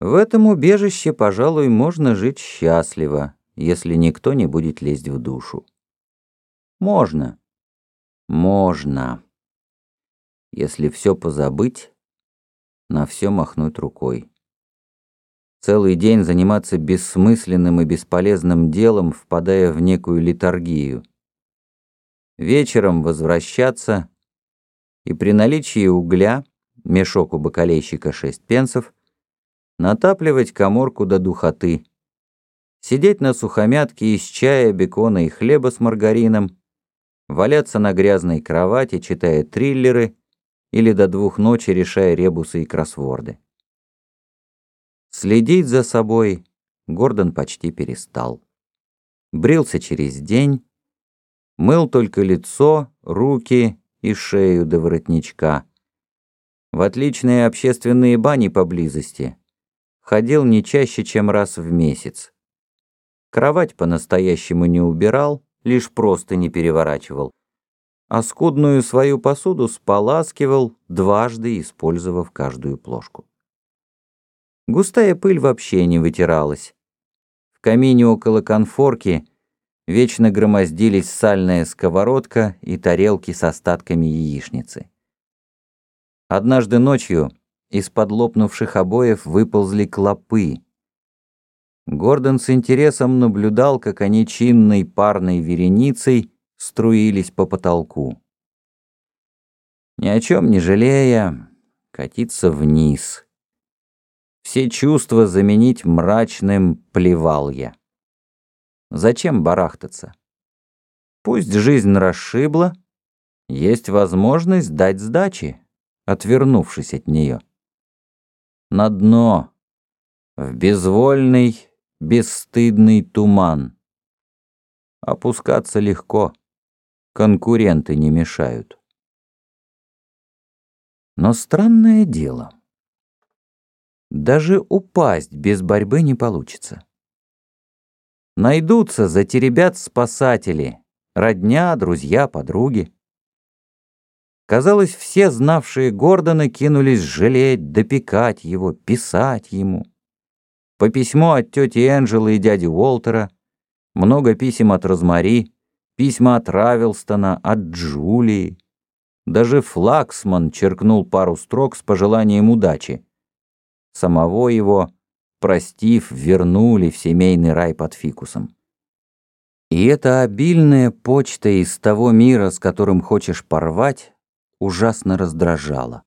В этом убежище, пожалуй, можно жить счастливо, если никто не будет лезть в душу. Можно. Можно. Если все позабыть, на все махнуть рукой. Целый день заниматься бессмысленным и бесполезным делом, впадая в некую литургию. Вечером возвращаться и при наличии угля, мешок у бакалейщика шесть пенсов, натапливать коморку до духоты, сидеть на сухомятке из чая, бекона и хлеба с маргарином, валяться на грязной кровати, читая триллеры или до двух ночи решая ребусы и кроссворды. Следить за собой Гордон почти перестал. Брился через день, мыл только лицо, руки и шею до воротничка. В отличные общественные бани поблизости ходил не чаще, чем раз в месяц. Кровать по-настоящему не убирал, лишь просто не переворачивал, а скудную свою посуду споласкивал, дважды использовав каждую плошку. Густая пыль вообще не вытиралась. В камине около конфорки вечно громоздились сальная сковородка и тарелки с остатками яичницы. Однажды ночью из-под лопнувших обоев выползли клопы. Гордон с интересом наблюдал, как они чинной парной вереницей струились по потолку. Ни о чем не жалея, катиться вниз. Все чувства заменить мрачным плевал я. Зачем барахтаться? Пусть жизнь расшибла, есть возможность дать сдачи, отвернувшись от нее на дно, в безвольный, бесстыдный туман. Опускаться легко, конкуренты не мешают. Но странное дело. Даже упасть без борьбы не получится. Найдутся, затеребят спасатели, родня, друзья, подруги. Казалось, все знавшие Гордона кинулись жалеть, допекать его, писать ему. По письму от тети Энджелы и дяди Уолтера, много писем от Розмари, письма от Равелстона, от Джулии. Даже Флаксман черкнул пару строк с пожеланием удачи. Самого его, простив, вернули в семейный рай под фикусом. И эта обильная почта из того мира, с которым хочешь порвать, ужасно раздражало.